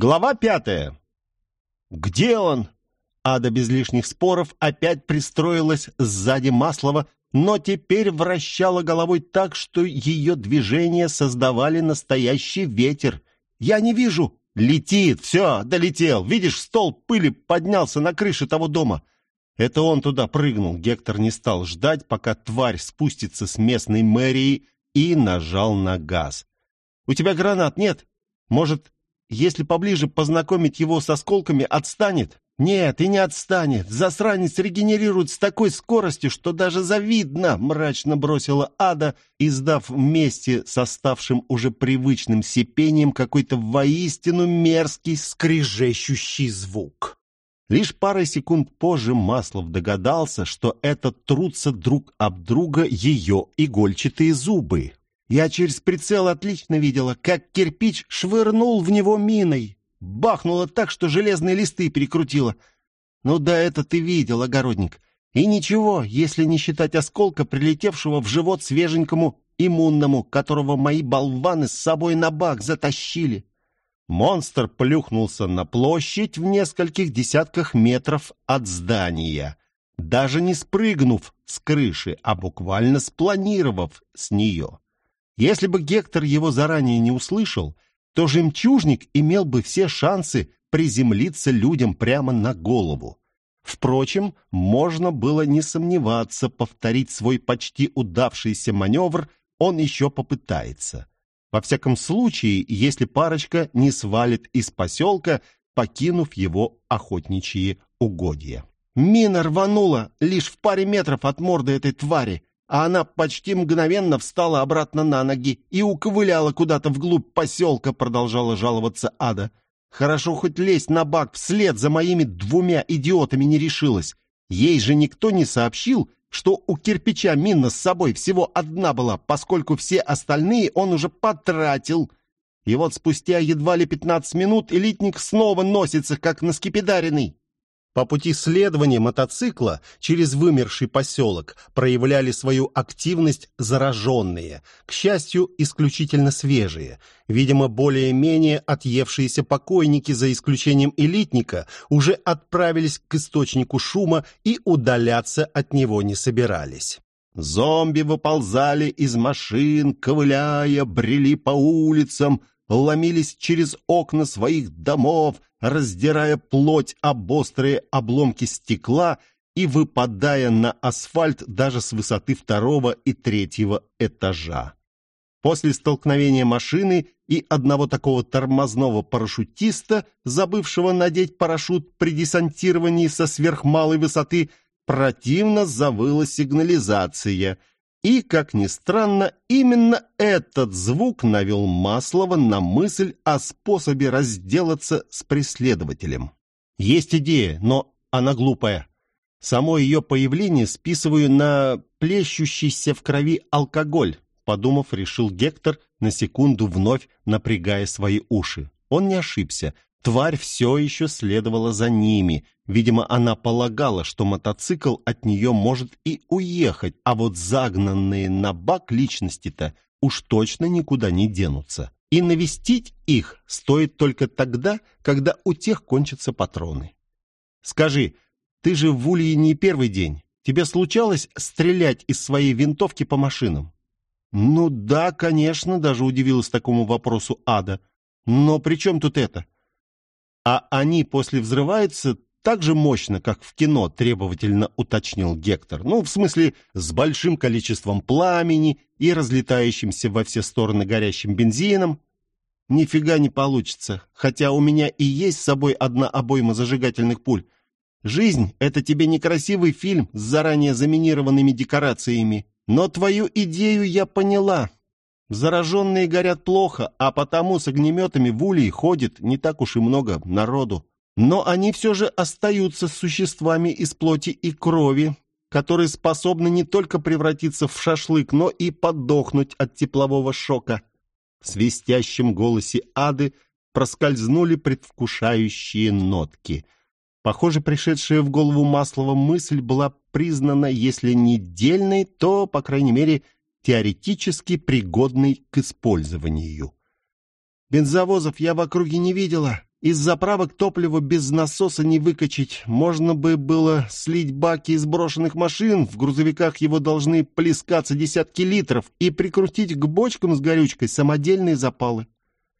Глава пятая. «Где он?» Ада без лишних споров опять пристроилась сзади Маслова, но теперь вращала головой так, что ее движения создавали настоящий ветер. «Я не вижу!» «Летит! Все, долетел! Видишь, стол пыли поднялся на крыше того дома!» Это он туда прыгнул. Гектор не стал ждать, пока тварь спустится с местной мэрии и нажал на газ. «У тебя гранат нет? Может, если поближе познакомить его с осколками, отстанет?» «Нет, и не отстанет. Засранец регенерирует с такой скоростью, что даже завидно!» — мрачно бросила Ада, издав вместе с оставшим уже привычным сипением какой-то воистину мерзкий скрежещущий звук. Лишь парой секунд позже Маслов догадался, что это трутся друг об друга ее игольчатые зубы. Я через прицел отлично видела, как кирпич швырнул в него миной. Бахнуло так, что железные листы перекрутило. Ну да, это ты видел, огородник. И ничего, если не считать осколка, прилетевшего в живот свеженькому иммунному, которого мои болваны с собой на бак затащили. Монстр плюхнулся на площадь в нескольких десятках метров от здания, даже не спрыгнув с крыши, а буквально спланировав с нее. Если бы Гектор его заранее не услышал, то жемчужник имел бы все шансы приземлиться людям прямо на голову. Впрочем, можно было не сомневаться, повторить свой почти удавшийся маневр он еще попытается. Во всяком случае, если парочка не свалит из поселка, покинув его охотничьи угодья. Мина рванула лишь в паре метров от морды этой твари а она почти мгновенно встала обратно на ноги и уковыляла куда-то вглубь поселка, продолжала жаловаться Ада. Хорошо хоть лезть на бак вслед за моими двумя идиотами не решилась. Ей же никто не сообщил, что у кирпича мина с собой всего одна была, поскольку все остальные он уже потратил. И вот спустя едва ли пятнадцать минут элитник снова носится, как наскепидаренный. По пути следования мотоцикла через вымерший поселок проявляли свою активность зараженные, к счастью, исключительно свежие. Видимо, более-менее отъевшиеся покойники, за исключением элитника, уже отправились к источнику шума и удаляться от него не собирались. Зомби выползали из машин, ковыляя, брели по улицам, ломились через окна своих домов, раздирая плоть об острые обломки стекла и выпадая на асфальт даже с высоты второго и третьего этажа. После столкновения машины и одного такого тормозного парашютиста, забывшего надеть парашют при десантировании со сверхмалой высоты, противно завыла сигнализация – и, как ни странно, именно этот звук навел Маслова на мысль о способе разделаться с преследователем. Есть идея, но она глупая. Само ее появление списываю на плещущийся в крови алкоголь, подумав, решил Гектор, на секунду вновь напрягая свои уши. Он не ошибся. Тварь все еще следовала за ними. Видимо, она полагала, что мотоцикл от нее может и уехать, а вот загнанные на бак личности-то уж точно никуда не денутся. И навестить их стоит только тогда, когда у тех кончатся патроны. Скажи, ты же в Улье не первый день. Тебе случалось стрелять из своей винтовки по машинам? Ну да, конечно, даже удивилась такому вопросу Ада. Но при чем тут это? Они после взрываются так же мощно, как в кино, требовательно уточнил Гектор. Ну, в смысле, с большим количеством пламени и разлетающимся во все стороны горящим бензином. Нифига не получится, хотя у меня и есть с собой одна обойма зажигательных пуль. Жизнь — это тебе не красивый фильм с заранее заминированными декорациями. Но твою идею я поняла. Зараженные горят плохо, а потому с огнеметами в Улей ходит не так уж и много народу. Но они все же остаются существами из плоти и крови, которые способны не только превратиться в шашлык, но и подохнуть от теплового шока. В свистящем голосе ады проскользнули предвкушающие нотки. Похоже, пришедшая в голову Маслова мысль была признана, если не дельной, то, по крайней мере, теоретически пригодный к использованию. «Бензовозов я в округе не видела. Из заправок топлива без насоса не выкачать. Можно бы было слить баки из брошенных машин, в грузовиках его должны плескаться десятки литров, и прикрутить к бочкам с горючкой самодельные запалы.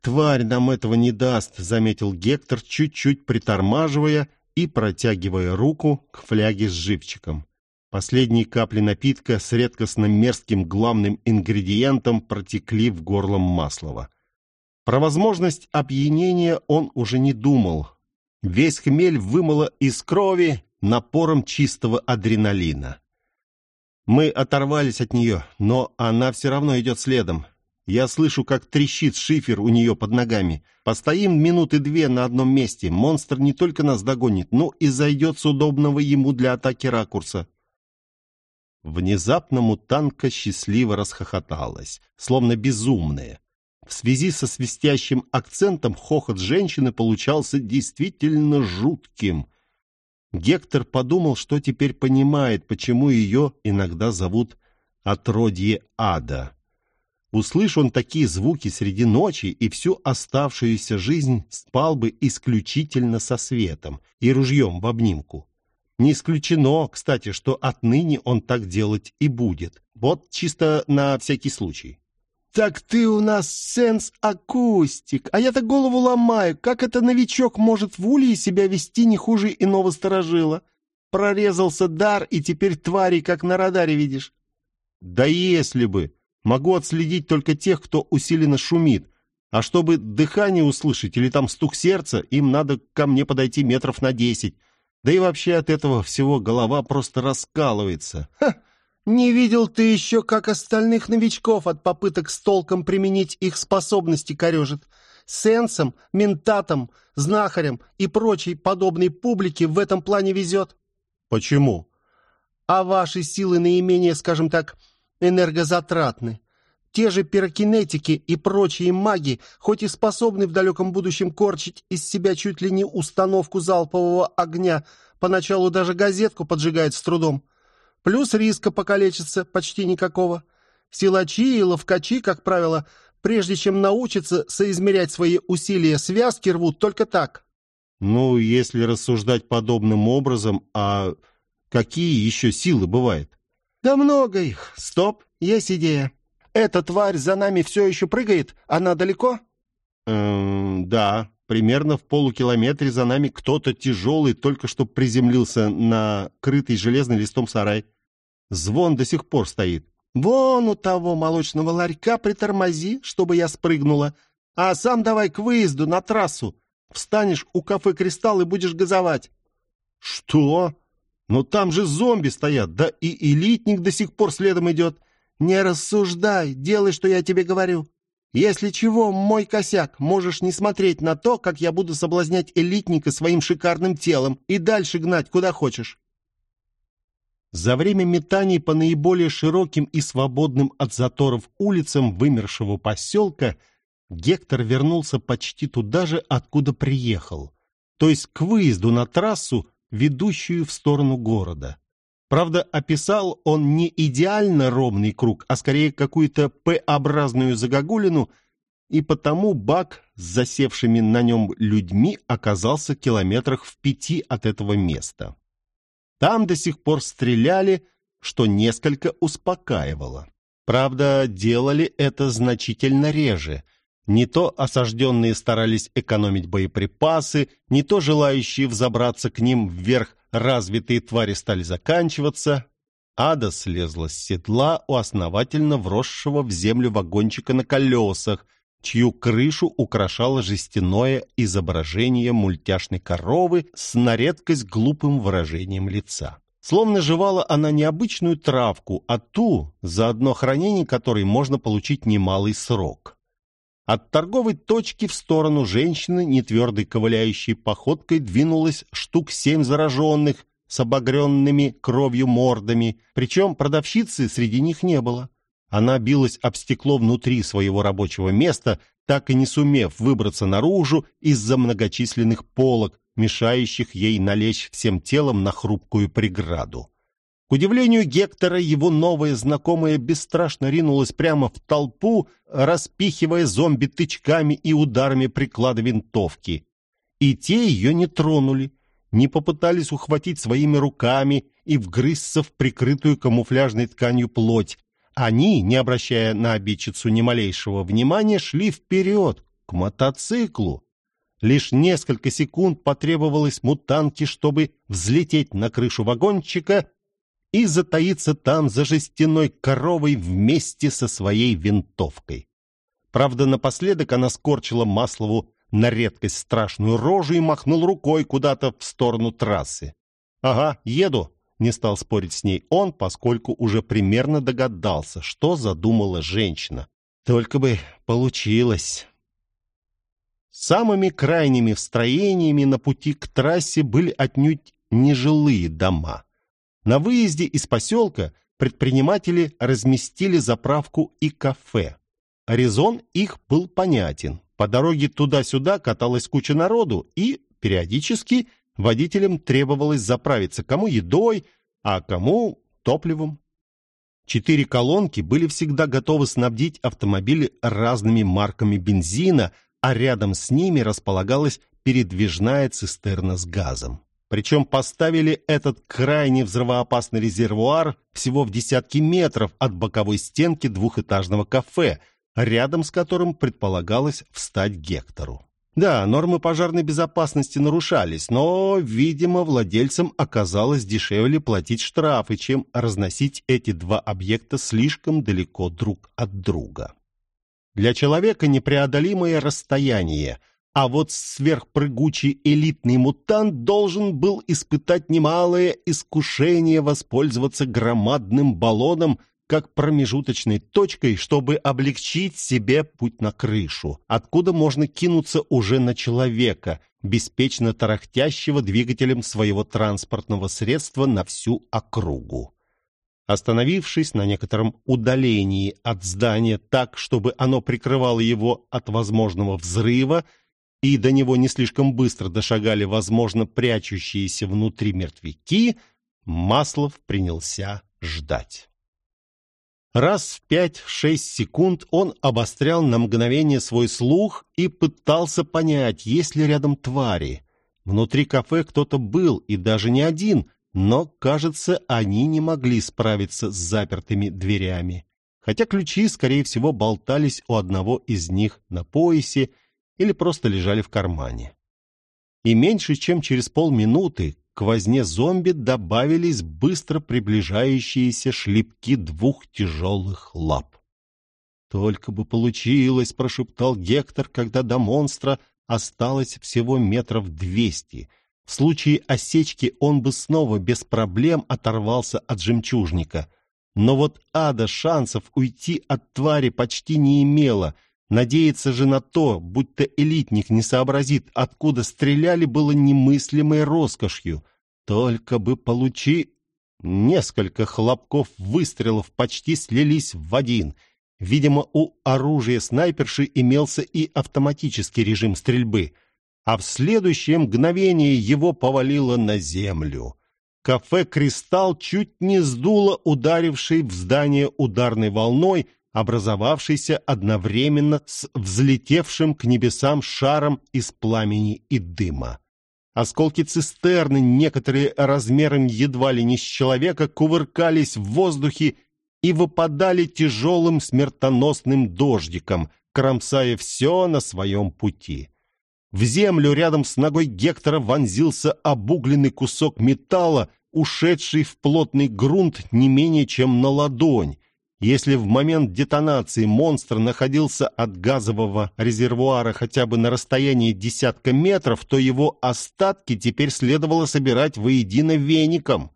«Тварь нам этого не даст», — заметил Гектор, чуть-чуть притормаживая и протягивая руку к фляге с живчиком. Последние капли напитка с редкостно мерзким главным ингредиентом протекли в горло Маслова. Про возможность опьянения он уже не думал. Весь хмель вымыло из крови напором чистого адреналина. Мы оторвались от нее, но она все равно идет следом. Я слышу, как трещит шифер у нее под ногами. Постоим минуты две на одном месте. Монстр не только нас догонит, но и зайдет с удобного ему для атаки ракурса. Внезапно мутанка счастливо расхохоталась, словно безумная. В связи со свистящим акцентом хохот женщины получался действительно жутким. Гектор подумал, что теперь понимает, почему ее иногда зовут «отродье ада». Услышь он такие звуки среди ночи, и всю оставшуюся жизнь спал бы исключительно со светом и ружьем в обнимку. Не исключено, кстати, что отныне он так делать и будет. Вот чисто на всякий случай. «Так ты у нас сенс-акустик, а я-то голову ломаю. Как это новичок может в улье себя вести не хуже иного сторожила? Прорезался дар, и теперь твари как на радаре видишь». «Да если бы! Могу отследить только тех, кто усиленно шумит. А чтобы дыхание услышать или там стук сердца, им надо ко мне подойти метров на десять. Да и вообще от этого всего голова просто раскалывается. Ха! Не видел ты еще, как остальных новичков от попыток с толком применить их способности корежит. Сенсом, ментатом, знахарем и прочей подобной публике в этом плане везет. Почему? А ваши силы наименее, скажем так, энергозатратны. Те же пирокинетики и прочие маги, хоть и способны в далеком будущем корчить из себя чуть ли не установку залпового огня, поначалу даже газетку поджигают с трудом. Плюс риска покалечиться почти никакого. Силачи и ловкачи, как правило, прежде чем научиться соизмерять свои усилия, связки рвут только так. Ну, если рассуждать подобным образом, а какие еще силы бывают? Да много их. Стоп, есть идея. Эта тварь за нами все еще прыгает? Она далеко? Эм, да, примерно в полукилометре за нами кто-то тяжелый только что приземлился на крытый железным листом сарай. Звон до сих пор стоит. Вон у того молочного ларька притормози, чтобы я спрыгнула. А сам давай к выезду на трассу. Встанешь у кафе «Кристалл» и будешь газовать. Что? Но там же зомби стоят, да и элитник до сих пор следом идет. «Не рассуждай, делай, что я тебе говорю. Если чего, мой косяк, можешь не смотреть на то, как я буду соблазнять элитника своим шикарным телом и дальше гнать куда хочешь». За время метаний по наиболее широким и свободным от заторов улицам вымершего поселка Гектор вернулся почти туда же, откуда приехал, то есть к выезду на трассу, ведущую в сторону города. Правда, описал он не идеально ровный круг, а скорее какую-то П-образную загогулину, и потому бак с засевшими на нем людьми оказался километрах в пяти от этого места. Там до сих пор стреляли, что несколько успокаивало. Правда, делали это значительно реже. Не то осажденные старались экономить боеприпасы, не то желающие взобраться к ним вверх развитые твари стали заканчиваться, ада слезла с седла у основательно вросшего в землю вагончика на колесах, чью крышу украшало жестяное изображение мультяшной коровы с на редкость глупым выражением лица. Словно жевала она не обычную травку, а ту, за одно хранение которой можно получить немалый срок. От торговой точки в сторону женщины, нетвердой ковыляющей походкой, двинулось штук семь зараженных с обогренными кровью мордами, причем продавщицы среди них не было. Она билась об стекло внутри своего рабочего места, так и не сумев выбраться наружу из-за многочисленных полок, мешающих ей налечь всем телом на хрупкую преграду. К удивлению Гектора, его новая знакомая бесстрашно ринулась прямо в толпу, распихивая зомби тычками и ударами приклада винтовки. и те ее не тронули, не попытались ухватить своими руками и вгрызться в прикрытую камуфляжной тканью плоть. Они, не обращая на обидчицу ни малейшего внимания, шли вперед, к мотоциклу. Лишь несколько секунд потребовалось мутанке, чтобы взлететь на крышу вагончика и затаиться там за жестяной коровой вместе со своей винтовкой. Правда, напоследок она скорчила Маслову на редкость страшную рожу и махнул рукой куда-то в сторону трассы. «Ага, еду», — не стал спорить с ней он, поскольку уже примерно догадался, что задумала женщина. «Только бы получилось». Самыми крайними строениями на пути к трассе были отнюдь нежилые дома. На выезде из поселка предприниматели разместили заправку и кафе. Резон их был понятен. По дороге туда-сюда каталась куча народу, и периодически водителям требовалось заправиться кому едой, а кому топливом. Четыре колонки были всегда готовы снабдить автомобили разными марками бензина, а рядом с ними располагалась передвижная цистерна с газом. Причем поставили этот крайне взрывоопасный резервуар всего в десятки метров от боковой стенки двухэтажного кафе, рядом с которым предполагалось встать Гектору. Да, нормы пожарной безопасности нарушались, но, видимо, владельцам оказалось дешевле платить штрафы, чем разносить эти два объекта слишком далеко друг от друга. Для человека непреодолимое расстояние, а вот сверхпрыгучий элитный мутант должен был испытать немалое искушение воспользоваться громадным баллоном как промежуточной точкой, чтобы облегчить себе путь на крышу, откуда можно кинуться уже на человека, беспечно тарахтящего двигателем своего транспортного средства на всю округу. Остановившись на некотором удалении от здания так, чтобы оно прикрывало его от возможного взрыва, и до него не слишком быстро дошагали, возможно, прячущиеся внутри мертвяки, Маслов принялся ждать. Раз в пять-шесть секунд он обострял на мгновение свой слух и пытался понять, есть ли рядом твари. Внутри кафе кто-то был, и даже не один — но, кажется, они не могли справиться с запертыми дверями, хотя ключи, скорее всего, болтались у одного из них на поясе или просто лежали в кармане. И меньше чем через полминуты к возне зомби добавились быстро приближающиеся шлепки двух тяжелых лап. «Только бы получилось!» — прошептал Гектор, когда до монстра осталось всего метров двести — в случае осечки он бы снова без проблем оторвался от жемчужника. Но вот ада шансов уйти от твари почти не имела. Надеяться же на то, будто элитник не сообразит, откуда стреляли, было немыслимой роскошью. Только бы получи... Несколько хлопков выстрелов почти слились в один. Видимо, у оружия снайперши имелся и автоматический режим стрельбы — а в следующее мгновение его повалило на землю. Кафе «Кристалл» чуть не сдуло ударившей в здание ударной волной, образовавшейся одновременно с взлетевшим к небесам шаром из пламени и дыма. Осколки цистерны, некоторые размером едва ли не с человека, кувыркались в воздухе и выпадали тяжелым смертоносным дождиком, кромсая все на своем пути. В землю рядом с ногой Гектора вонзился обугленный кусок металла, ушедший в плотный грунт не менее чем на ладонь. Если в момент детонации монстр находился от газового резервуара хотя бы на расстоянии десятка метров, то его остатки теперь следовало собирать воедино веником.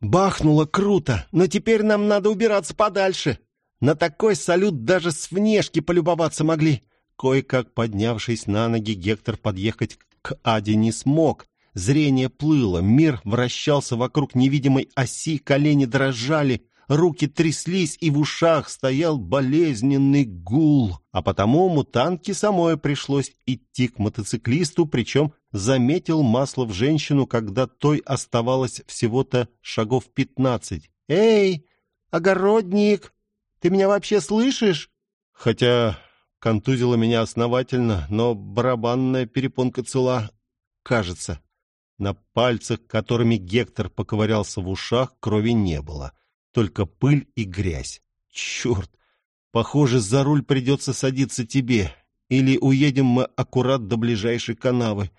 «Бахнуло круто, но теперь нам надо убираться подальше. На такой салют даже с внешки полюбоваться могли. Кое-как поднявшись на ноги, Гектор подъехать к Аде не смог. Зрение плыло, мир вращался вокруг невидимой оси, колени дрожали, руки тряслись, и в ушах стоял болезненный гул. А потому мутантке самой пришлось идти к мотоциклисту, причем заметил масло в женщину, когда той оставалось всего-то шагов пятнадцать. «Эй, огородник, ты меня вообще слышишь?» Хотя Контузило меня основательно, но барабанная перепонка цела, кажется. На пальцах, которыми Гектор поковырялся в ушах, крови не было. Только пыль и грязь. Черт! Похоже, за руль придется садиться тебе. Или уедем мы аккурат до ближайшей канавы.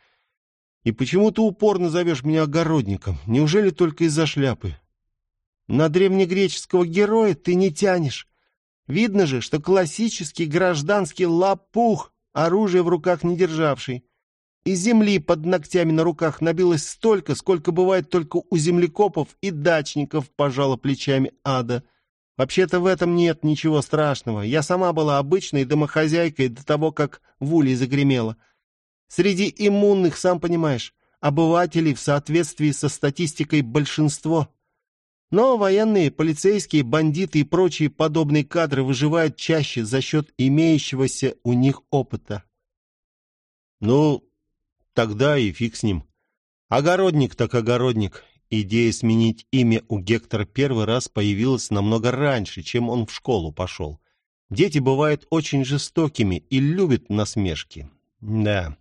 И почему ты упорно зовешь меня огородником? Неужели только из-за шляпы? На древнегреческого героя ты не тянешь. Видно же, что классический гражданский лопух, оружие в руках не державший. И земли под ногтями на руках набилось столько, сколько бывает только у землекопов и дачников, пожала плечами ада. Вообще-то в этом нет ничего страшного. Я сама была обычной домохозяйкой до того, как в улей загремела. Среди иммунных, сам понимаешь, обывателей в соответствии со статистикой большинство. Но военные, полицейские, бандиты и прочие подобные кадры выживают чаще за счет имеющегося у них опыта. Ну, тогда и фиг с ним. Огородник так огородник. Идея сменить имя у Гектора первый раз появилась намного раньше, чем он в школу пошел. Дети бывают очень жестокими и любят насмешки. Да.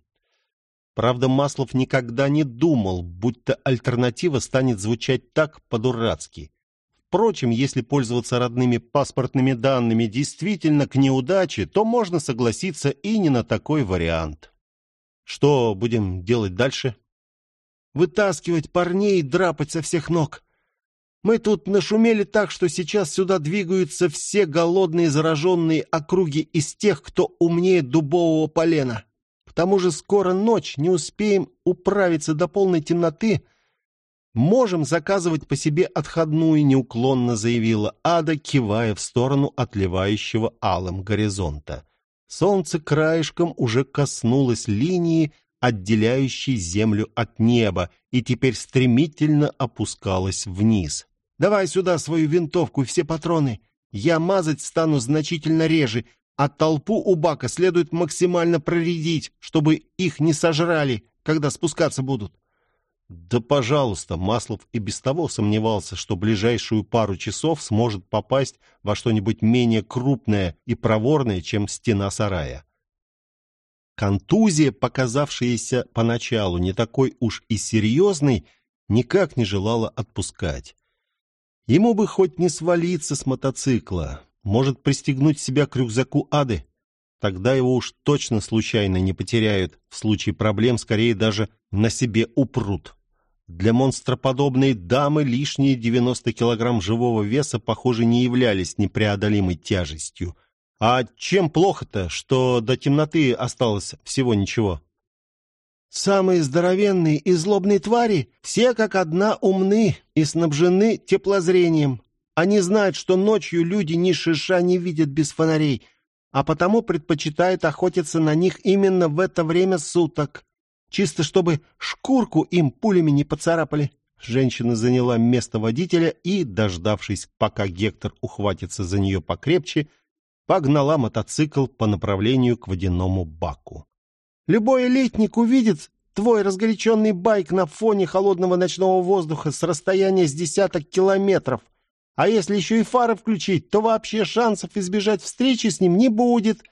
Правда, Маслов никогда не думал, будто альтернатива станет звучать так по-дурацки. Впрочем, если пользоваться родными паспортными данными действительно к неудаче, то можно согласиться и не на такой вариант. Что будем делать дальше? вытаскивать парней и драпать со всех ног. Мы тут нашумели так, что сейчас сюда двигаются все голодные зараженные округи из тех, кто умнее дубового полена. К тому же скоро ночь, не успеем управиться до полной темноты. Можем заказывать по себе отходную, неуклонно заявила Ада, кивая в сторону отливающего алым горизонта. Солнце краешком уже коснулось линии, отделяющей землю от неба, и теперь стремительно опускалась вниз. «Давай сюда свою винтовку и все патроны. Я мазать стану значительно реже, а толпу у бака следует максимально проредить, чтобы их не сожрали, когда спускаться будут». «Да, пожалуйста», Маслов и без того сомневался, что ближайшую пару часов сможет попасть во что-нибудь менее крупное и проворное, чем стена сарая. Контузия, показавшаяся поначалу не такой уж и серьезной, никак не желала отпускать. Ему бы хоть не свалиться с мотоцикла, может пристегнуть себя к рюкзаку Ады. Тогда его уж точно случайно не потеряют, в случае проблем скорее даже на себе упрут. Для монстроподобной дамы лишние 90 килограмм живого веса, похоже, не являлись непреодолимой тяжестью – а чем плохо-то, что до темноты осталось всего ничего? Самые здоровенные и злобные твари все как одна умны и снабжены теплозрением. Они знают, что ночью люди ни шиша не видят без фонарей, а потому предпочитают охотиться на них именно в это время суток, чисто чтобы шкурку им пулями не поцарапали. Женщина заняла место водителя и, дождавшись, пока Гектор ухватится за нее покрепче, погнала мотоцикл по направлению к водяному баку. «Любой летник увидит твой разгоряченный байк на фоне холодного ночного воздуха с расстояния с десяток километров. А если еще и фары включить, то вообще шансов избежать встречи с ним не будет.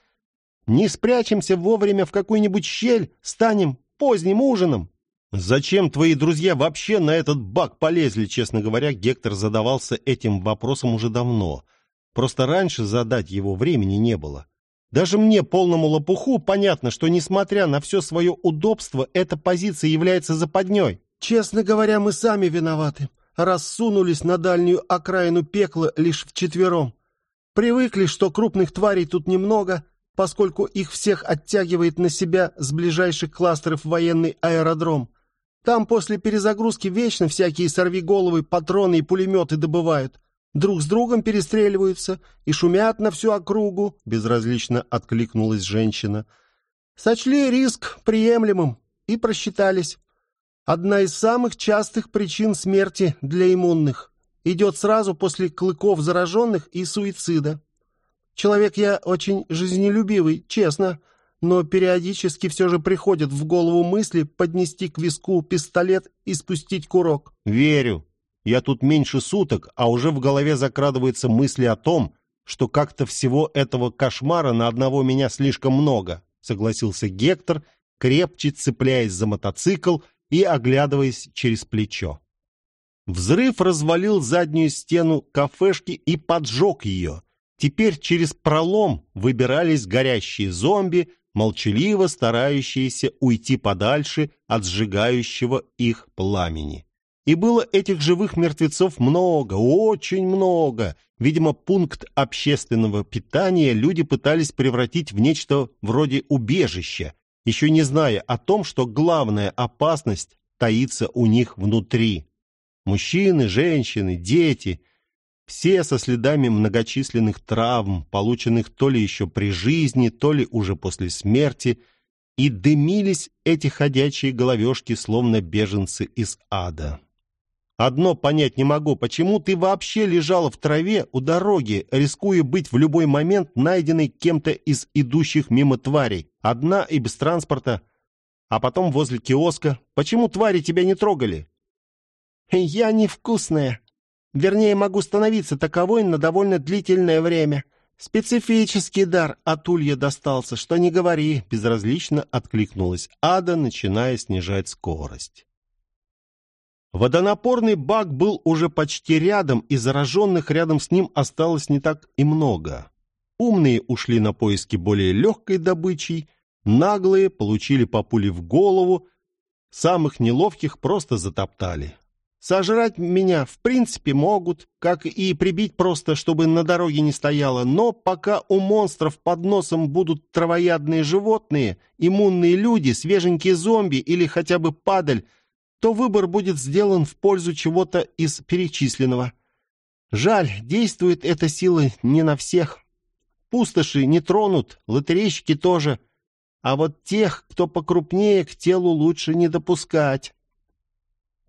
Не спрячемся вовремя в какую-нибудь щель, станем поздним ужином». «Зачем твои друзья вообще на этот бак полезли?» Честно говоря, Гектор задавался этим вопросом уже давно – Просто раньше задать его времени не было. Даже мне, полному лопуху, понятно, что, несмотря на все свое удобство, эта позиция является западней. Честно говоря, мы сами виноваты. Рассунулись на дальнюю окраину пекла лишь вчетвером. Привыкли, что крупных тварей тут немного, поскольку их всех оттягивает на себя с ближайших кластеров военный аэродром. Там после перезагрузки вечно всякие сорвиголовы, патроны и пулеметы добывают друг с другом перестреливаются и шумят на всю округу», — безразлично откликнулась женщина. «Сочли риск приемлемым и просчитались. Одна из самых частых причин смерти для иммунных идет сразу после клыков зараженных и суицида. Человек я очень жизнелюбивый, честно, но периодически все же приходят в голову мысли поднести к виску пистолет и спустить курок». «Верю», я тут меньше суток, а уже в голове закрадываются мысли о том, что как-то всего этого кошмара на одного меня слишком много, согласился Гектор, крепче цепляясь за мотоцикл и оглядываясь через плечо. Взрыв развалил заднюю стену кафешки и поджег ее. Теперь через пролом выбирались горящие зомби, молчаливо старающиеся уйти подальше от сжигающего их пламени. И было этих живых мертвецов много, очень много. Видимо, пункт общественного питания люди пытались превратить в нечто вроде убежища, еще не зная о том, что главная опасность таится у них внутри. Мужчины, женщины, дети все со следами многочисленных травм, полученных то ли еще при жизни, то ли уже после смерти, и дымились эти ходячие головешки, словно беженцы из ада. Одно понять не могу, почему ты вообще лежала в траве у дороги, рискуя быть в любой момент найденной кем-то из идущих мимо тварей, одна и без транспорта, а потом возле киоска. Почему твари тебя не трогали? Я невкусная, Вернее, могу становиться таковой на довольно длительное время. Специфический дар от Улья достался, что не говори, безразлично откликнулась Ада, начиная снижать скорость. Водонапорный бак был уже почти рядом, и зараженных рядом с ним осталось не так и много. Умные ушли на поиски более легкой добычи, наглые получили по пуле в голову, самых неловких просто затоптали. Сожрать меня в принципе могут, как и прибить просто, чтобы на дороге не стояло, но пока у монстров под носом будут травоядные животные, иммунные люди, свеженькие зомби или хотя бы падаль, то выбор будет сделан в пользу чего-то из перечисленного. Жаль, действует эта сила не на всех. Пустоши не тронут, лотерейщики тоже. А вот тех, кто покрупнее, к телу лучше не допускать.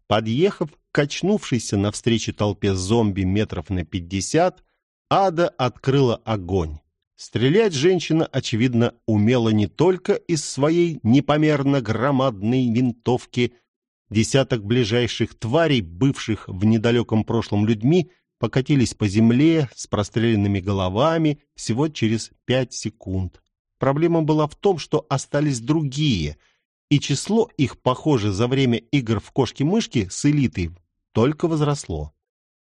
Подъехав качнувшейся навстречу толпе зомби метров на пятьдесят, Ада открыла огонь. Стрелять женщина, очевидно, умела не только из своей непомерно громадной винтовки. Десяток ближайших тварей, бывших в недалеком прошлом людьми, покатились по земле с простреленными головами всего через пять секунд. Проблема была в том, что остались другие — и число их, похоже, за время игр в кошки-мышки с элитой только возросло.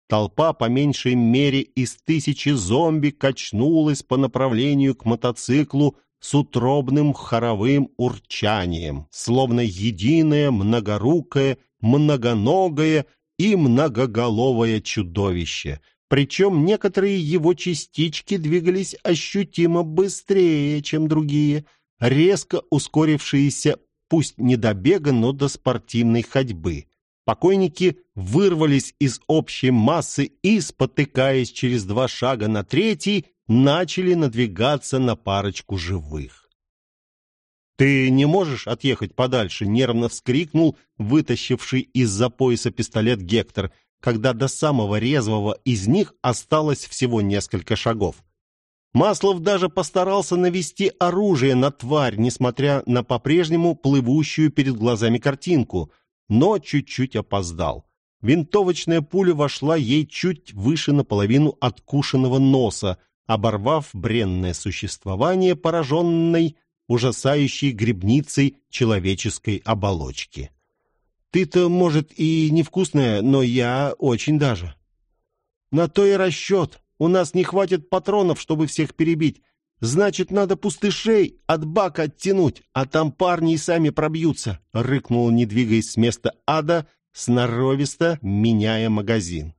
Толпа по меньшей мере из тысячи зомби качнулась по направлению к мотоциклу с утробным хоровым урчанием, словно единое многорукое, многоногое и многоголовое чудовище. Причем некоторые его частички двигались ощутимо быстрее, чем другие, резко ускорившиеся пусть не до бега, но до спортивной ходьбы. Покойники вырвались из общей массы и, спотыкаясь через два шага на третий, начали надвигаться на парочку живых. «Ты не можешь отъехать подальше?» — нервно вскрикнул вытащивший из-за пояса пистолет Гектор, когда до самого резвого из них осталось всего несколько шагов. Маслов даже постарался навести оружие на тварь, несмотря на по-прежнему плывущую перед глазами картинку, но чуть-чуть опоздал. Винтовочная пуля вошла ей чуть выше наполовину откушенного носа, оборвав бренное существование пораженной, ужасающей грибницей человеческой оболочки. «Ты-то, может, и невкусная, но я очень даже». «На то и расчет», у нас не хватит патронов, чтобы всех перебить. Значит, надо пустышей от бака оттянуть, а там парни и сами пробьются», — рыкнул, не двигаясь с места ада, сноровисто меняя магазин.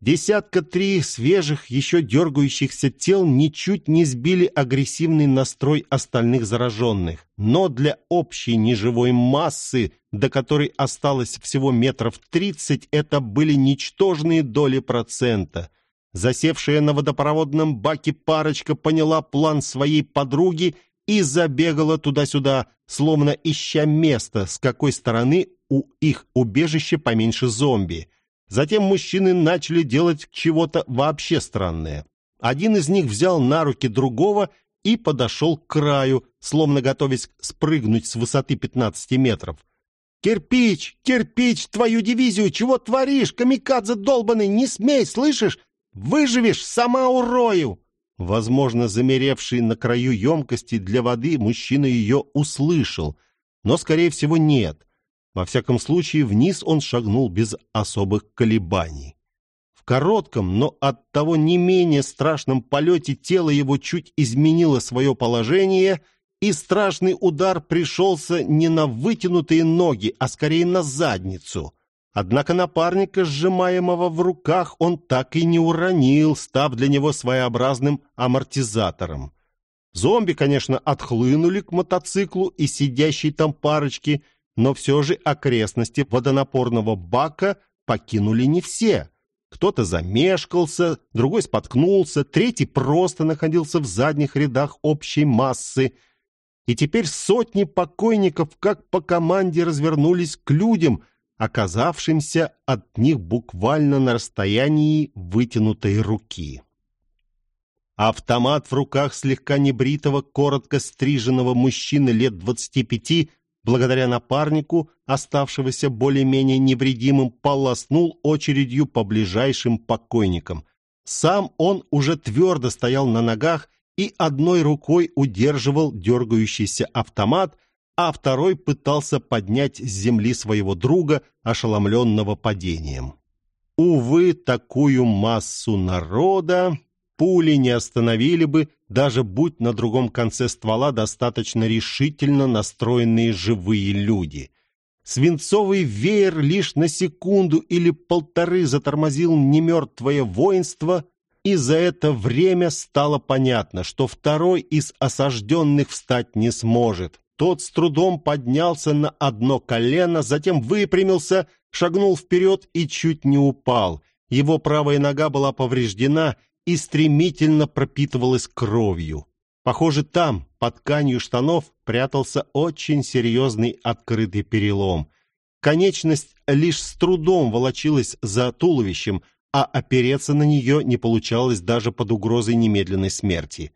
Десятка три свежих, еще дергающихся тел ничуть не сбили агрессивный настрой остальных зараженных. Но для общей неживой массы, до которой осталось всего метров тридцать, это были ничтожные доли процента — Засевшая на водопроводном баке парочка поняла план своей подруги и забегала туда-сюда, словно ища место, с какой стороны у их убежища поменьше зомби. Затем мужчины начали делать чего-то вообще странное. Один из них взял на руки другого и подошел к краю, словно готовясь спрыгнуть с высоты 15 метров. «Кирпич! Кирпич! Твою дивизию! Чего творишь? Камикадзе долбаный! Не смей, слышишь? Выживешь, сама урою!» Возможно, замеревший на краю емкости для воды, мужчина ее услышал, но, скорее всего, нет. Во всяком случае, вниз он шагнул без особых колебаний. В коротком, но оттого не менее страшном полете тело его чуть изменило свое положение, и страшный удар пришелся не на вытянутые ноги, а скорее на задницу. Однако напарника, сжимаемого в руках, он так и не уронил, став для него своеобразным амортизатором. Зомби, конечно, отхлынули к мотоциклу и сидящей там парочке, но все же окрестности водонапорного бака покинули не все. Кто-то замешкался, другой споткнулся, третий просто находился в задних рядах общей массы. И теперь сотни покойников, как по команде, развернулись к людям, оказавшимся от них буквально на расстоянии вытянутой руки. Автомат в руках слегка небритого, коротко стриженного мужчины лет двадцати пяти благодаря напарнику, оставшегося более-менее невредимым, полоснул очередью по ближайшим покойникам. Сам он уже твердо стоял на ногах и одной рукой удерживал дергающийся автомат, а второй пытался поднять с земли своего друга, ошеломленного падением. Увы, такую массу народа пули не остановили бы, даже будь на другом конце ствола достаточно решительно настроенные живые люди. Свинцовый веер лишь на секунду или полторы затормозил немертвое воинство, и за это время стало понятно, что второй из осажденных встать не сможет. Тот с трудом поднялся на одно колено, затем выпрямился, шагнул вперед и чуть не упал. Его правая нога была повреждена, и стремительно пропитывалась кровью. Похоже, там, под тканью штанов, прятался очень серьезный открытый перелом. Конечность лишь с трудом волочилась за туловищем, а опереться на нее не получалось даже под угрозой немедленной смерти.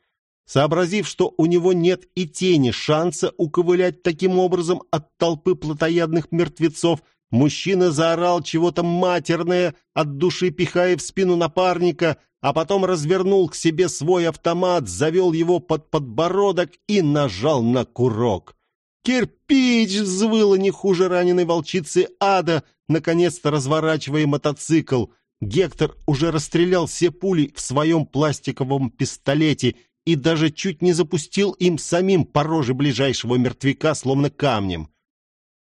Сообразив, что у него нет и тени шанса уковылять таким образом от толпы плотоядных мертвецов, мужчина заорал чего-то матерное, от души пихая в спину напарника, а потом развернул к себе свой автомат, завел его под подбородок и нажал на курок. «Кирпич!» — взвыла не хуже раненой волчицы ада, наконец-то разворачивая мотоцикл. Гектор уже расстрелял все пули в своем пластиковом пистолете и даже чуть не запустил им самим по роже ближайшего мертвяка, словно камнем.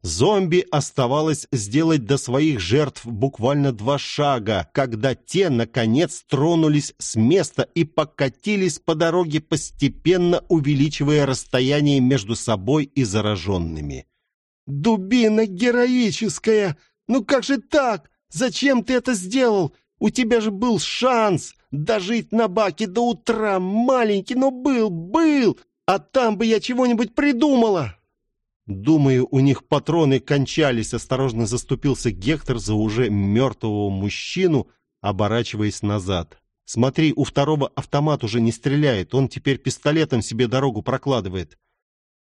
Зомби оставалось сделать до своих жертв буквально два шага, когда те, наконец, тронулись с места и покатились по дороге, постепенно увеличивая расстояние между собой и зараженными. «Дубина героическая! Ну как же так? Зачем ты это сделал? У тебя же был шанс дожить на баке до утра, маленький, но был, был! А там бы я чего-нибудь придумала!» «Думаю, у них патроны кончались», — осторожно заступился Гектор за уже мертвого мужчину, оборачиваясь назад. «Смотри, у второго автомат уже не стреляет, он теперь пистолетом себе дорогу прокладывает».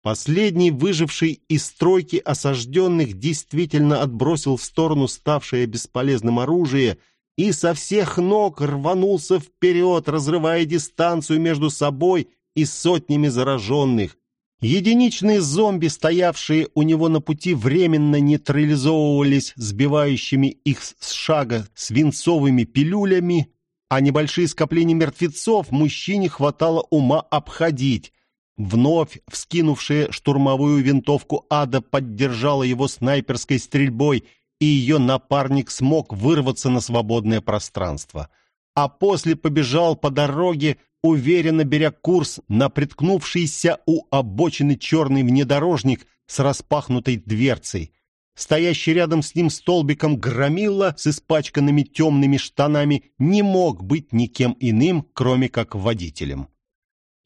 Последний, выживший из стройки осажденных, действительно отбросил в сторону ставшее бесполезным оружие и со всех ног рванулся вперед, разрывая дистанцию между собой и сотнями зараженных. Единичные зомби, стоявшие у него на пути, временно нейтрализовывались сбивающими их с шага свинцовыми пилюлями, а небольшие скопления мертвецов мужчине хватало ума обходить. Вновь вскинувшая штурмовую винтовку ада поддержала его снайперской стрельбой, и ее напарник смог вырваться на свободное пространство. А после побежал по дороге, уверенно беря курс на приткнувшийся у обочины черный внедорожник с распахнутой дверцей. Стоящий рядом с ним столбиком громила с испачканными темными штанами не мог быть никем иным, кроме как водителем.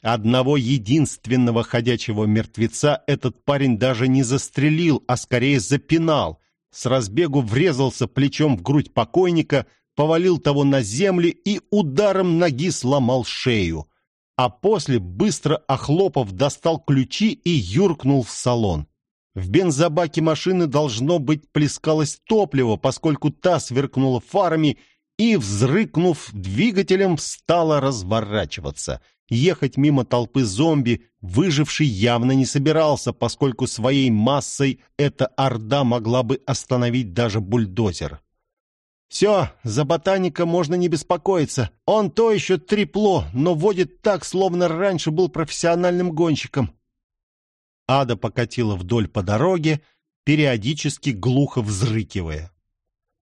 Одного единственного ходячего мертвеца этот парень даже не застрелил, а скорее запинал. С разбегу врезался плечом в грудь покойника — повалил того на землю и ударом ноги сломал шею, а после, быстро охлопав, достал ключи и юркнул в салон. В бензобаке машины должно быть плескалось топливо, поскольку та сверкнула фарами и, взрыкнув двигателем, стала разворачиваться. Ехать мимо толпы зомби выживший явно не собирался, поскольку своей массой эта орда могла бы остановить даже бульдозер. «Все, за ботаника можно не беспокоиться. Он то еще трепло, но водит так, словно раньше был профессиональным гонщиком». Ада покатила вдоль по дороге, периодически глухо взрыкивая.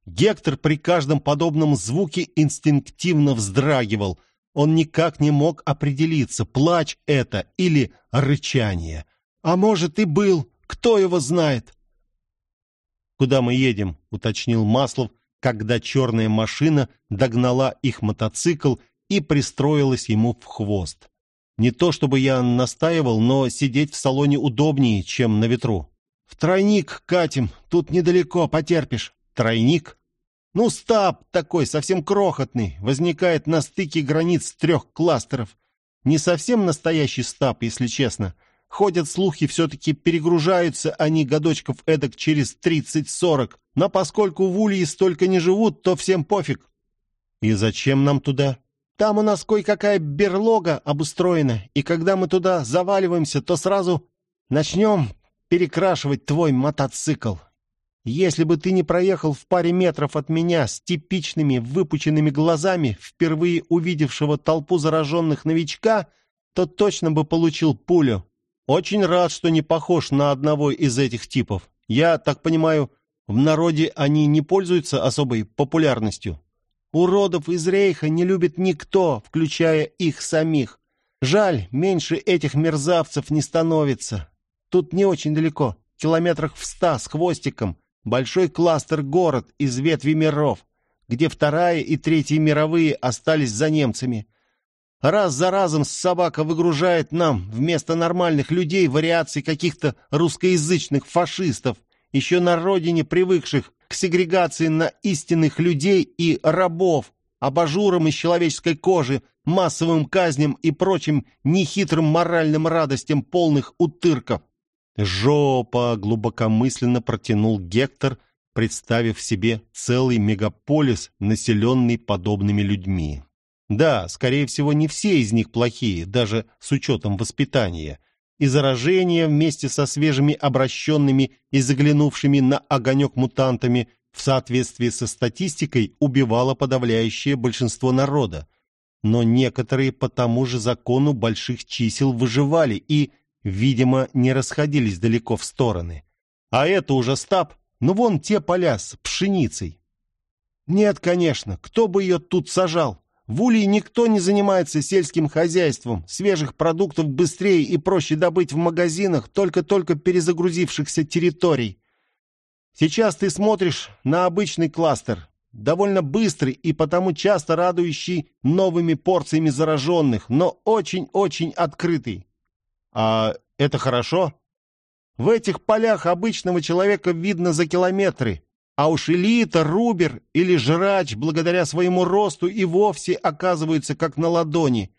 Гектор при каждом подобном звуке инстинктивно вздрагивал. Он никак не мог определиться, плач это или рычание. А может и был, кто его знает? «Куда мы едем?» — уточнил Маслов, когда черная машина догнала их мотоцикл и пристроилась ему в хвост. Не то чтобы я настаивал, но сидеть в салоне удобнее, чем на ветру. «В тройник катим, тут недалеко, потерпишь». «Тройник?» «Ну, стаб такой, совсем крохотный, возникает на стыке границ трех кластеров. Не совсем настоящий стаб, если честно. Ходят слухи, все-таки перегружаются они годочков эдак через 30-40, но поскольку в Улье столько не живут, то всем пофиг. И зачем нам туда? Там у нас кое-какая берлога обустроена, и когда мы туда заваливаемся, то сразу начнем перекрашивать твой мотоцикл. Если бы ты не проехал в паре метров от меня с типичными выпученными глазами впервые увидевшего толпу зараженных новичка, то точно бы получил пулю. Очень рад, что не похож на одного из этих типов. Я так понимаю, в народе они не пользуются особой популярностью. Уродов из рейха не любит никто, включая их самих. Жаль, меньше этих мерзавцев не становится. Тут не очень далеко, километрах в ста с хвостиком, большой кластер-город из ветви миров, где вторая и третья мировые остались за немцами. Раз за разом собака выгружает нам вместо нормальных людей вариации каких-то русскоязычных фашистов, еще на родине привыкших к сегрегации на истинных людей и рабов, абажурам из человеческой кожи, массовым казням и прочим нехитрым моральным радостям полных утырков. «Жопа!» — глубокомысленно протянул Гектор, представив себе целый мегаполис, населенный подобными людьми. Да, скорее всего, не все из них плохие, даже с учетом воспитания и заражение вместе со свежими обращенными и заглянувшими на огонек мутантами в соответствии со статистикой убивало подавляющее большинство народа. Но некоторые по тому же закону больших чисел выживали и, видимо, не расходились далеко в стороны. А это уже стаб, ну вон те поля с пшеницей. Нет, конечно, кто бы ее тут сажал? В Улье никто не занимается сельским хозяйством. Свежих продуктов быстрее и проще добыть в магазинах только-только перезагрузившихся территорий. Сейчас ты смотришь на обычный кластер, довольно быстрый и потому часто радующий новыми порциями зараженных, но очень-очень открытый. А это хорошо? В этих полях обычного человека видно за километры, а уж Элита, Рубер или Жрач, благодаря своему росту, и вовсе оказываются как на ладони.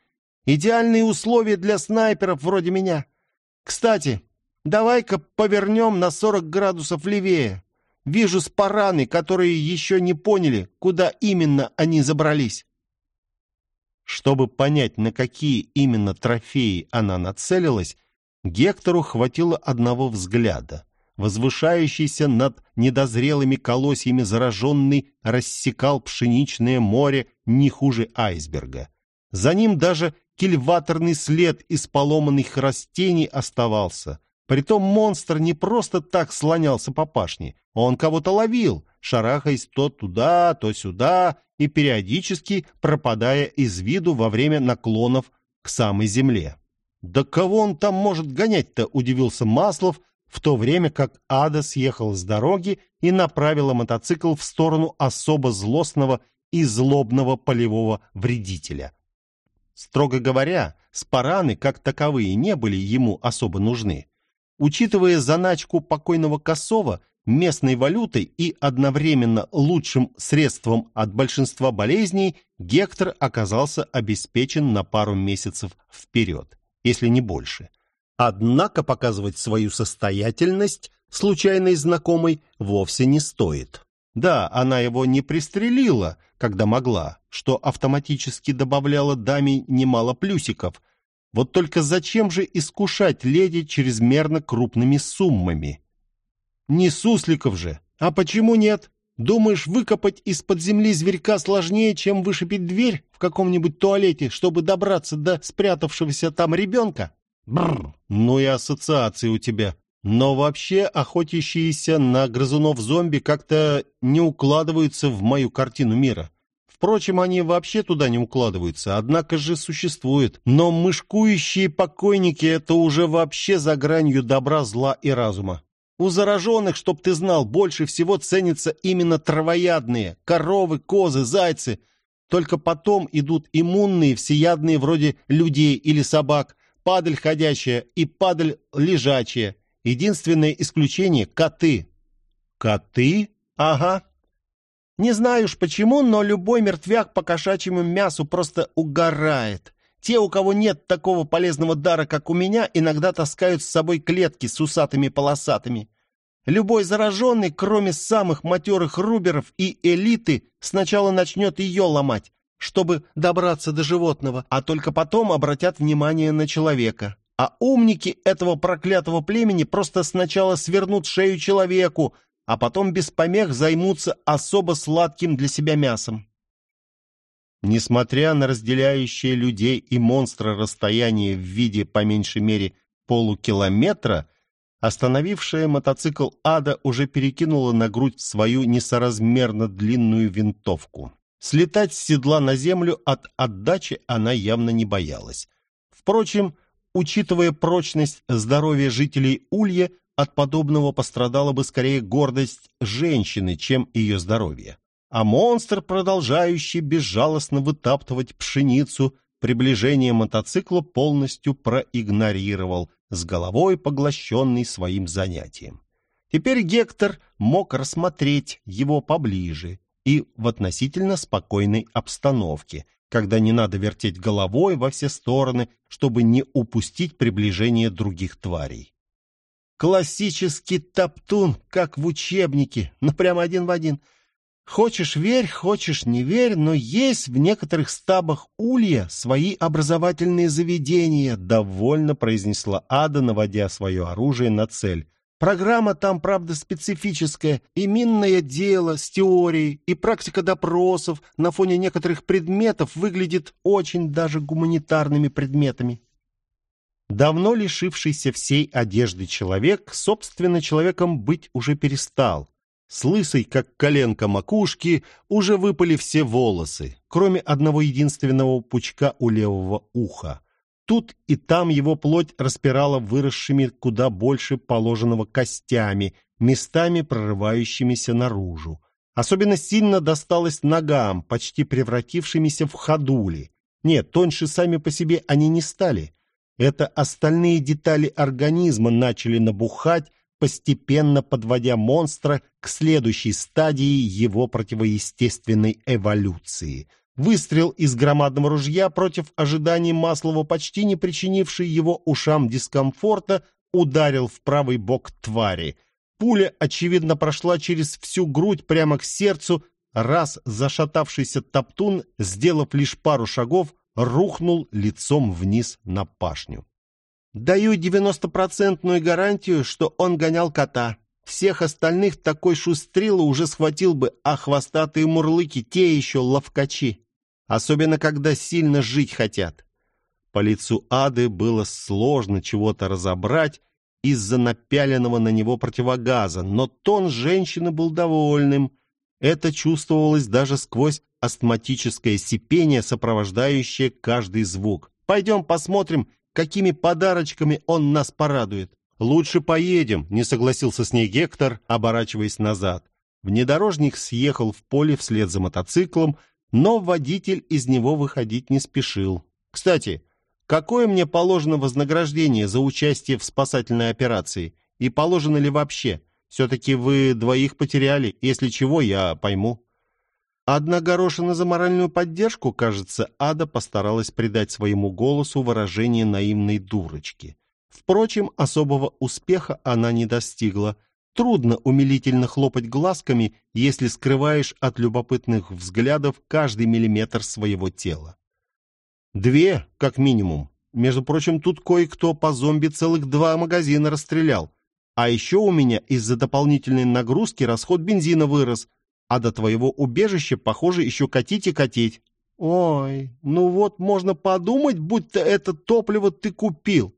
Идеальные условия для снайперов вроде меня. Кстати, давай-ка повернем на 40 градусов левее. Вижу спараны, которые еще не поняли, куда именно они забрались. Чтобы понять, на какие именно трофеи она нацелилась, Гектору хватило одного взгляда возвышающийся над недозрелыми колосьями зараженный, рассекал пшеничное море не хуже айсберга. За ним даже кильваторный след из поломанных растений оставался. Притом монстр не просто так слонялся по пашне, он кого-то ловил, шарахаясь то туда, то сюда и периодически пропадая из виду во время наклонов к самой земле. «Да кого он там может гонять-то?» — удивился Маслов, в то время как Ада съехала с дороги и направила мотоцикл в сторону особо злостного и злобного полевого вредителя. Строго говоря, спараны как таковые не были ему особо нужны. Учитывая заначку покойного Косова местной валютой и одновременно лучшим средством от большинства болезней, Гектор оказался обеспечен на пару месяцев вперед, если не больше. Однако показывать свою состоятельность случайной знакомой вовсе не стоит. Да, она его не пристрелила, когда могла, что автоматически добавляло даме немало плюсиков. Вот только зачем же искушать леди чрезмерно крупными суммами? Не сусликов же. А почему нет? Думаешь, выкопать из-под земли зверька сложнее, чем вышибить дверь в каком-нибудь туалете, чтобы добраться до спрятавшегося там ребенка? Бррр, ну и ассоциации у тебя. Но вообще охотящиеся на грызунов-зомби как-то не укладываются в мою картину мира. Впрочем, они вообще туда не укладываются, однако же существуют. Но мышкующие покойники — это уже вообще за гранью добра, зла и разума. У зараженных, чтоб ты знал, больше всего ценятся именно травоядные — коровы, козы, зайцы. Только потом идут иммунные, всеядные вроде людей или собак, падаль ходячая и падаль лежачая — Единственное исключение — коты. Коты? Ага. Не знаю уж почему, но любой мертвяк по кошачьему мясу просто угорает. Те, у кого нет такого полезного дара, как у меня, иногда таскают с собой клетки с усатыми полосатыми. Любой зараженный, кроме самых матерых руберов и элиты, сначала начнет ее ломать, чтобы добраться до животного, а только потом обратят внимание на человека. А умники этого проклятого племени просто сначала свернут шею человеку, а потом без помех займутся особо сладким для себя мясом. Несмотря на разделяющее людей и монстра расстояние в виде, по меньшей мере, полукилометра, остановившая мотоцикл Ада уже перекинула на грудь свою несоразмерно длинную винтовку. Слетать с седла на землю от отдачи она явно не боялась. Впрочем, Учитывая прочность здоровья жителей Улья, от подобного пострадала бы скорее гордость женщины, чем ее здоровье. А монстр, продолжающий безжалостно вытаптывать пшеницу, приближение мотоцикла полностью проигнорировал, с головой поглощенный своим занятием. Теперь Гектор мог рассмотреть его поближе и в относительно спокойной обстановке, когда не надо вертеть головой во все стороны, чтобы не упустить приближение других тварей. Классический топтун, как в учебнике, ну прямо один в один. Хочешь верь, хочешь не верь, но есть в некоторых стабах улья свои образовательные заведения, довольно произнесла Ада, наводя свое оружие на цель. Программа там, правда, специфическая, и минное дело с теорией, и практика допросов на фоне некоторых предметов выглядит очень даже гуманитарными предметами. Давно лишившийся всей одежды человек, собственно, человеком быть уже перестал. С лысой, как коленка макушки, уже выпали все волосы, кроме одного единственного пучка у левого уха. Тут и там его плоть распирала выросшими куда больше положенного костями, местами прорывающимися наружу. Особенно сильно досталось ногам, почти превратившимися в ходули. Нет, тоньше сами по себе они не стали. Это остальные детали организма начали набухать, постепенно подводя монстра к следующей стадии его противоестественной эволюции – Выстрел из громадного ружья против ожиданий Маслова, почти не причинивший его ушам дискомфорта, ударил в правый бок твари. Пуля, очевидно, прошла через всю грудь прямо к сердцу, раз зашатавшийся топтун, сделав лишь пару шагов, рухнул лицом вниз на пашню. «Даю девяностопроцентную гарантию, что он гонял кота. Всех остальных такой шустрило уже схватил бы, а хвостатые мурлыки те еще ловкачи особенно когда сильно жить хотят. По лицу Ады было сложно чего-то разобрать из-за напяленного на него противогаза, но тон женщины был довольным. Это чувствовалось даже сквозь астматическое сипение, сопровождающее каждый звук. «Пойдем посмотрим, какими подарочками он нас порадует». «Лучше поедем», — не согласился с ней Гектор, оборачиваясь назад. Внедорожник съехал в поле вслед за мотоциклом, но водитель из него выходить не спешил. «Кстати, какое мне положено вознаграждение за участие в спасательной операции? И положено ли вообще? Все-таки вы двоих потеряли, если чего, я пойму». Одна горошина за моральную поддержку, кажется, Ада постаралась придать своему голосу выражение наивной дурочки. Впрочем, особого успеха она не достигла – трудно умилительно хлопать глазками, если скрываешь от любопытных взглядов каждый миллиметр своего тела. Две, как минимум. Между прочим, тут кое-кто по зомби целых два магазина расстрелял. А еще у меня из-за дополнительной нагрузки расход бензина вырос, а до твоего убежища, похоже, еще катить и катить. Ой, ну вот можно подумать, будто это топливо ты купил.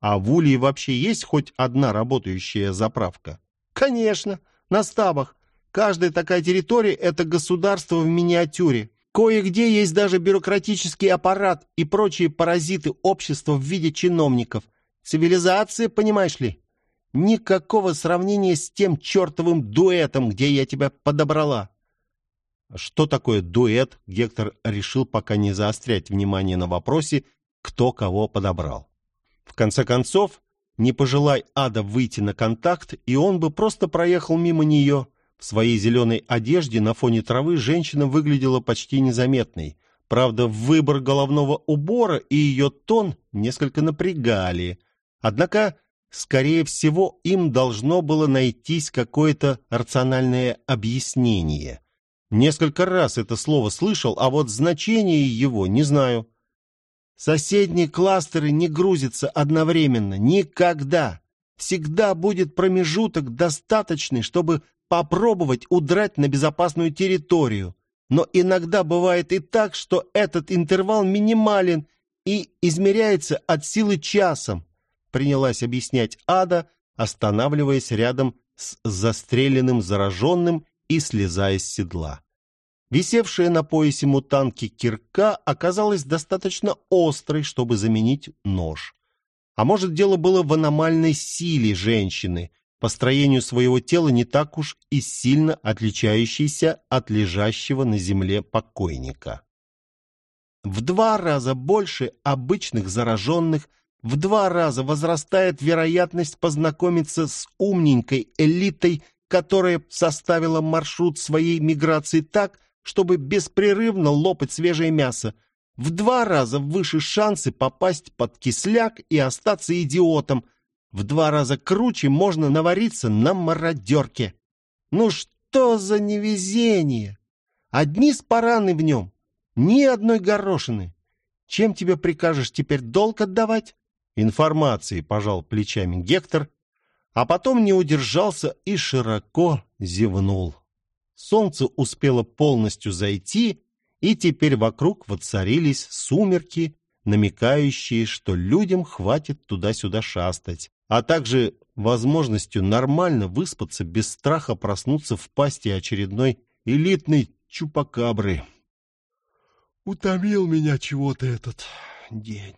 А в Улье вообще есть хоть одна работающая заправка? Конечно, на стабах. Каждая такая территория – это государство в миниатюре. Кое-где есть даже бюрократический аппарат и прочие паразиты общества в виде чиновников. Цивилизация, понимаешь ли? Никакого сравнения с тем чертовым дуэтом, где я тебя подобрала. Что такое дуэт, Гектор решил пока не заострять внимание на вопросе, кто кого подобрал. В конце концов, не пожелай ада выйти на контакт, и он бы просто проехал мимо нее. В своей зеленой одежде на фоне травы женщина выглядела почти незаметной. Правда, выбор головного убора и ее тон несколько напрягали. Однако, скорее всего, им должно было найтись какое-то рациональное объяснение. Несколько раз это слово слышал, а вот значение его не знаю. Соседние кластеры не грузятся одновременно. Никогда. Всегда будет промежуток достаточный, чтобы попробовать удрать на безопасную территорию. Но иногда бывает и так, что этот интервал минимален и измеряется от силы часом, принялась объяснять Ада, останавливаясь рядом с застреленным зараженным и слезая с седла. Висевшая на поясе мутанки кирка оказалась достаточно острой, чтобы заменить нож. А может, дело было в аномальной силе женщины, по строению своего тела не так уж и сильно отличающейся от лежащего на земле покойника. В два раза больше обычных зараженных, в два раза возрастает вероятность познакомиться с умненькой элитой, которая составила маршрут своей миграции так, чтобы беспрерывно лопать свежее мясо. В два раза выше шансы попасть под кисляк и остаться идиотом. В два раза круче можно навариться на мародерке. Ну что за невезение! Одни спараны в нем, ни одной горошины. Чем тебе прикажешь теперь долг отдавать? Информации, пожал плечами Гектор, а потом не удержался и широко зевнул. Солнце успело полностью зайти, и теперь вокруг воцарились сумерки, намекающие, что людям хватит туда-сюда шастать, а также возможностью нормально выспаться без страха проснуться в пасти очередной элитной чупакабры. Утомил меня чего-то этот день.